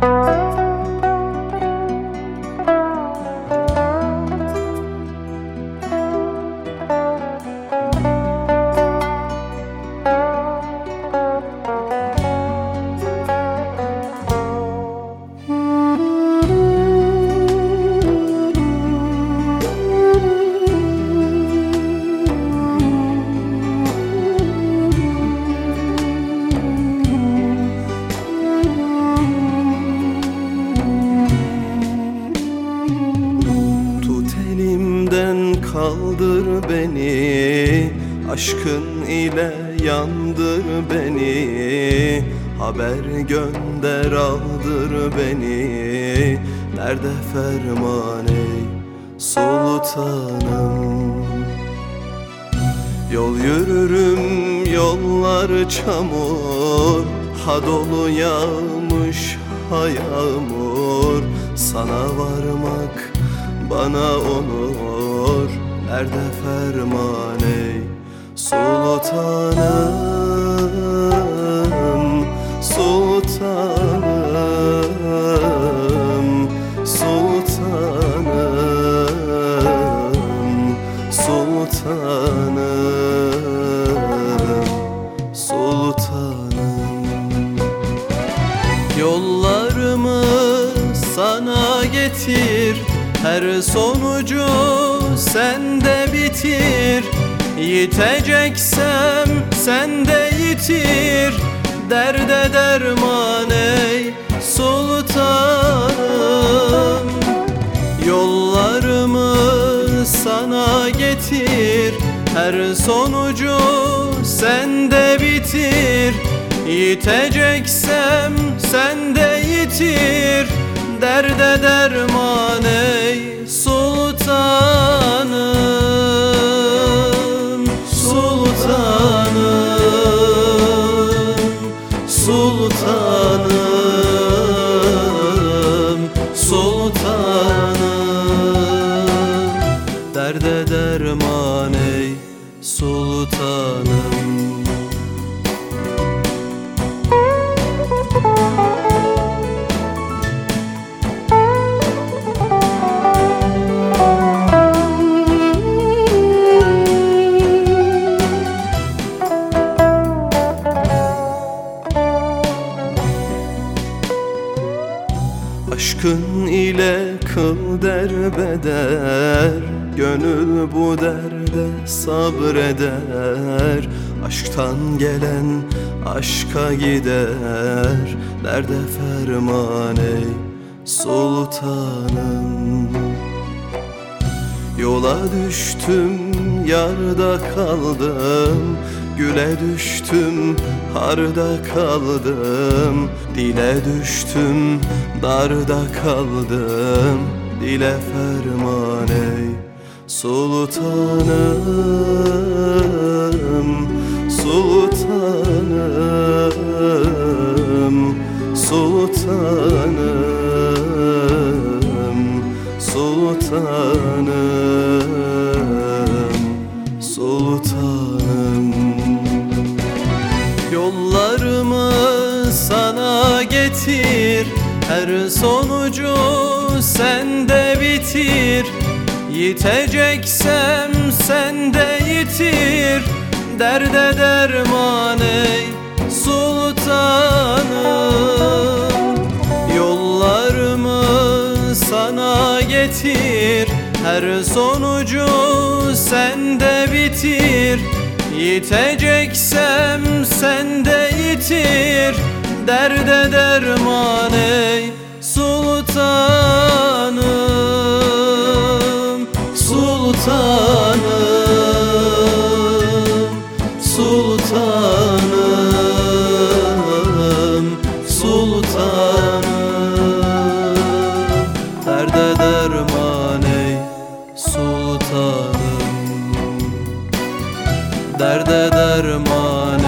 Música beni Aşkın ile yandır beni. Haber gönder aldır beni. Nerede ferman ey sultanım? Yol yürürüm yollar çamur. Ha dolu yağmış ha yağmur. Sana varmak bana onur Nerede ferman ey sultanım Sultanım Sultanım Sultanım Sultanım. Yollarımı sana getir Her sonucu sende bitir. Yiteceksem sende yitir. Derde derman ey sultanım. Yollarımı sana getir. Her sonucu sende bitir. Yiteceksem sende yitir. Derde derman Sultanım Sultanım. Derde derman ey sultanım ile kıl derbeder. Gönül bu derde sabreder. Aşktan gelen aşka gider. Derde ferman ey sultanım Yola düştüm, yarda kaldım. Güle düştüm, harda kaldım. Dile düştüm, darda kaldım. Dile ferman ey sultanım Sultanım, sultanım sana getir. Her sonucu sende bitir. Yiteceksem sende yitir. Derde derman ey sultanım. Yollarımı sana getir. Her sonucu sende bitir. Yiteceksem sende yitir Derde derman ey sultanım Sultanım Sultanım Sultanım. Derde derman ey sultanım. Derde derman